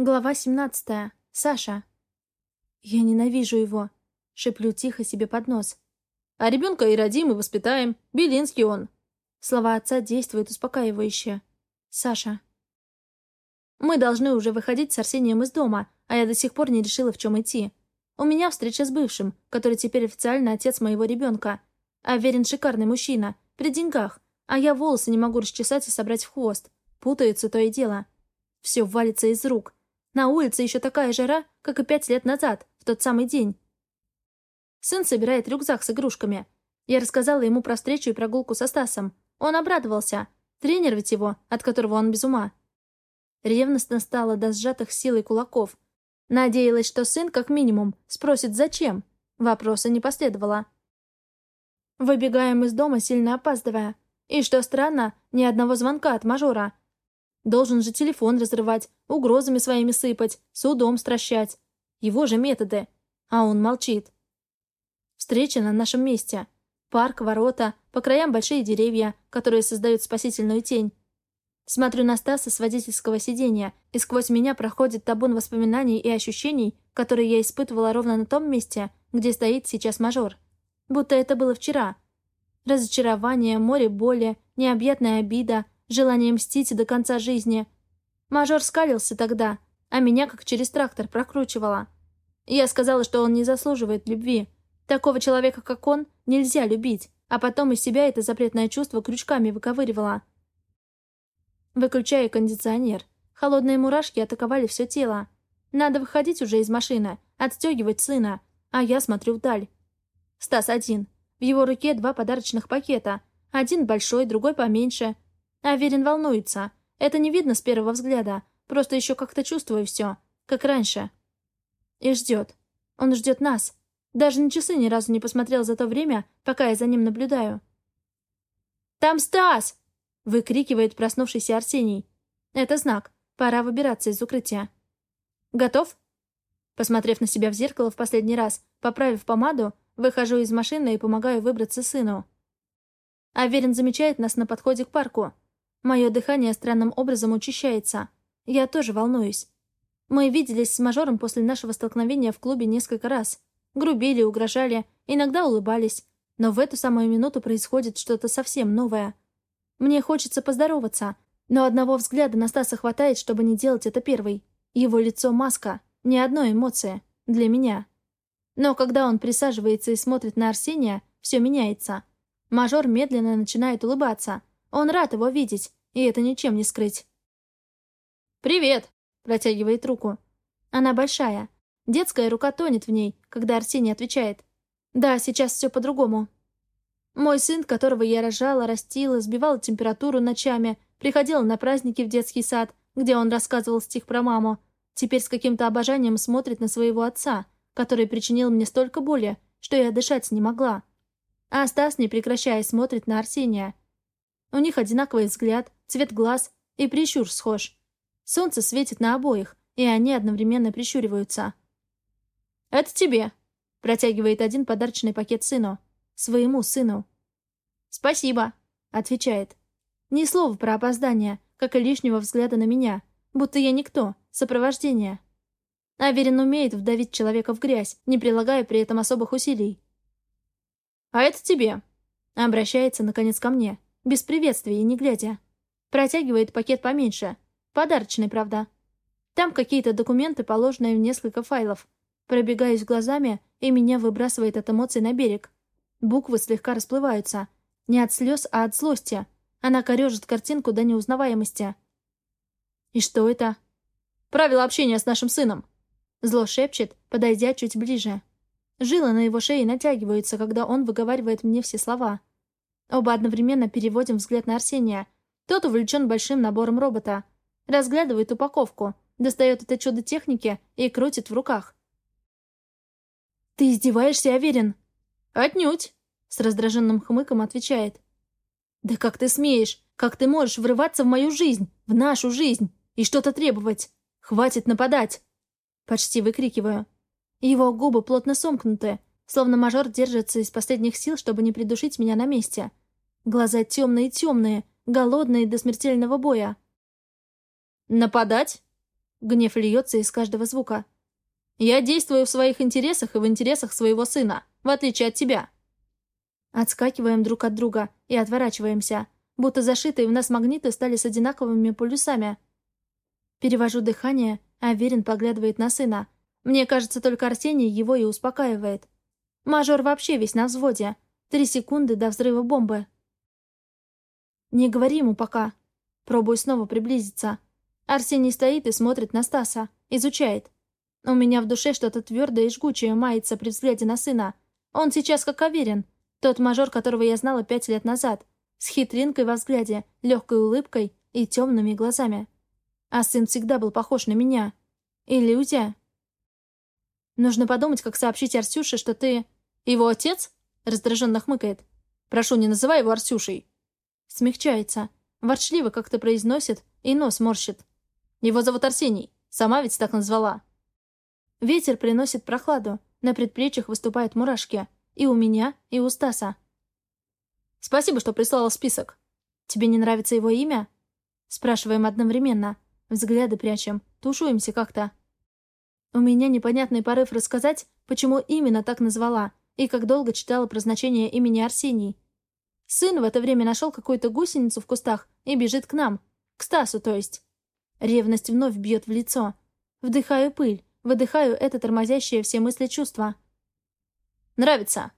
Глава 17. Саша. Я ненавижу его. Шеплю тихо себе под нос. А ребенка и родим, и воспитаем. Белинский он. Слова отца действуют успокаивающе. Саша. Мы должны уже выходить с Арсением из дома, а я до сих пор не решила, в чем идти. У меня встреча с бывшим, который теперь официально отец моего ребенка. А Верин шикарный мужчина, при деньгах, а я волосы не могу расчесать и собрать в хвост. Путается то и дело. Все валится из рук. На улице еще такая жара, как и пять лет назад, в тот самый день. Сын собирает рюкзак с игрушками. Я рассказала ему про встречу и прогулку со Стасом. Он обрадовался. Тренер ведь его, от которого он без ума. Ревностно стало до сжатых силой кулаков. Надеялась, что сын, как минимум, спросит «зачем?». Вопроса не последовало. Выбегаем из дома, сильно опаздывая. И, что странно, ни одного звонка от мажора. Должен же телефон разрывать, угрозами своими сыпать, судом стращать. Его же методы. А он молчит. Встреча на нашем месте. Парк, ворота, по краям большие деревья, которые создают спасительную тень. Смотрю на Стаса с водительского сиденья, и сквозь меня проходит табун воспоминаний и ощущений, которые я испытывала ровно на том месте, где стоит сейчас мажор. Будто это было вчера. Разочарование, море боли, необъятная обида, желание мстить до конца жизни. Мажор скалился тогда, а меня как через трактор прокручивало. Я сказала, что он не заслуживает любви. Такого человека, как он, нельзя любить, а потом из себя это запретное чувство крючками выковыривала. Выключаю кондиционер. Холодные мурашки атаковали все тело. Надо выходить уже из машины, отстегивать сына, а я смотрю вдаль. Стас один. В его руке два подарочных пакета. Один большой, другой поменьше — Аверин волнуется. Это не видно с первого взгляда. Просто еще как-то чувствую все. Как раньше. И ждет. Он ждет нас. Даже на часы ни разу не посмотрел за то время, пока я за ним наблюдаю. «Там Стас!» — выкрикивает проснувшийся Арсений. Это знак. Пора выбираться из укрытия. «Готов?» Посмотрев на себя в зеркало в последний раз, поправив помаду, выхожу из машины и помогаю выбраться сыну. Аверин замечает нас на подходе к парку. Мое дыхание странным образом учащается. Я тоже волнуюсь. Мы виделись с мажором после нашего столкновения в клубе несколько раз. Грубили, угрожали, иногда улыбались. Но в эту самую минуту происходит что-то совсем новое. Мне хочется поздороваться, но одного взгляда на Стаса хватает, чтобы не делать это первый. Его лицо — маска, ни одной эмоции. Для меня. Но когда он присаживается и смотрит на Арсения, все меняется. Мажор медленно начинает улыбаться — он рад его видеть, и это ничем не скрыть. «Привет!» — протягивает руку. Она большая. Детская рука тонет в ней, когда Арсений отвечает. «Да, сейчас все по-другому». Мой сын, которого я рожала, растила, сбивала температуру ночами, приходил на праздники в детский сад, где он рассказывал стих про маму, теперь с каким-то обожанием смотрит на своего отца, который причинил мне столько боли, что я дышать не могла. А Стас, не прекращая, смотрит на Арсения, у них одинаковый взгляд, цвет глаз и прищур схож. Солнце светит на обоих, и они одновременно прищуриваются. «Это тебе», — протягивает один подарочный пакет сыну. Своему сыну. «Спасибо», — отвечает. Ни слова про опоздание, как и лишнего взгляда на меня, будто я никто, сопровождение. Аверин умеет вдавить человека в грязь, не прилагая при этом особых усилий. «А это тебе», — обращается, наконец, ко мне без приветствия и не глядя. Протягивает пакет поменьше. Подарочный, правда. Там какие-то документы, положенные в несколько файлов. Пробегаюсь глазами, и меня выбрасывает от эмоций на берег. Буквы слегка расплываются. Не от слез, а от злости. Она корежит картинку до неузнаваемости. «И что это?» «Правила общения с нашим сыном». Зло шепчет, подойдя чуть ближе. Жилы на его шее натягиваются, когда он выговаривает мне все слова. Оба одновременно переводим взгляд на Арсения. Тот увлечен большим набором робота. Разглядывает упаковку, достает это чудо техники и крутит в руках. «Ты издеваешься, Аверин?» «Отнюдь!» — с раздраженным хмыком отвечает. «Да как ты смеешь? Как ты можешь врываться в мою жизнь, в нашу жизнь, и что-то требовать? Хватит нападать!» Почти выкрикиваю. Его губы плотно сомкнуты, словно мажор держится из последних сил, чтобы не придушить меня на месте. Глаза темные-темные, голодные до смертельного боя. «Нападать?» Гнев льется из каждого звука. «Я действую в своих интересах и в интересах своего сына, в отличие от тебя». Отскакиваем друг от друга и отворачиваемся, будто зашитые в нас магниты стали с одинаковыми полюсами. Перевожу дыхание, а Верин поглядывает на сына. Мне кажется, только Арсений его и успокаивает. Мажор вообще весь на взводе. Три секунды до взрыва бомбы. Не говори ему пока. Пробую снова приблизиться. Арсений стоит и смотрит на Стаса. Изучает. У меня в душе что-то твердое и жгучее мается при взгляде на сына. Он сейчас как уверен. Тот мажор, которого я знала пять лет назад. С хитринкой во взгляде, легкой улыбкой и темными глазами. А сын всегда был похож на меня. Иллюзия. Нужно подумать, как сообщить Арсюше, что ты... Его отец? Раздраженно хмыкает. Прошу, не называй его Арсюшей. Смягчается. Ворчливо как-то произносит и нос морщит. Его зовут Арсений. Сама ведь так назвала. Ветер приносит прохладу. На предплечьях выступают мурашки. И у меня, и у Стаса. Спасибо, что прислала список. Тебе не нравится его имя? Спрашиваем одновременно. Взгляды прячем. Тушуемся как-то. У меня непонятный порыв рассказать, почему именно так назвала, и как долго читала про значение имени Арсений. Сын в это время нашел какую-то гусеницу в кустах и бежит к нам. К Стасу, то есть. Ревность вновь бьет в лицо. Вдыхаю пыль, выдыхаю это тормозящее все мысли чувства. «Нравится!»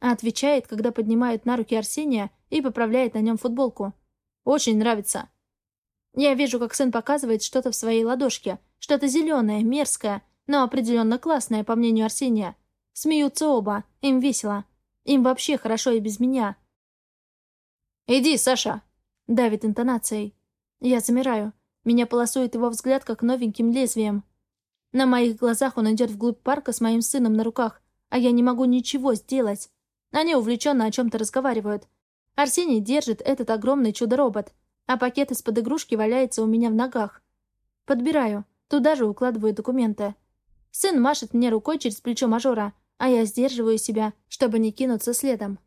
Отвечает, когда поднимает на руки Арсения и поправляет на нем футболку. «Очень нравится!» Я вижу, как сын показывает что-то в своей ладошке, что-то зеленое, мерзкое, но определенно классное, по мнению Арсения. Смеются оба, им весело. Им вообще хорошо и без меня. «Иди, Саша!» — давит интонацией. Я замираю. Меня полосует его взгляд, как новеньким лезвием. На моих глазах он идет вглубь парка с моим сыном на руках, а я не могу ничего сделать. Они увлеченно о чем-то разговаривают. Арсений держит этот огромный чудо-робот, а пакет из-под игрушки валяется у меня в ногах. Подбираю, туда же укладываю документы. Сын машет мне рукой через плечо мажора, а я сдерживаю себя, чтобы не кинуться следом.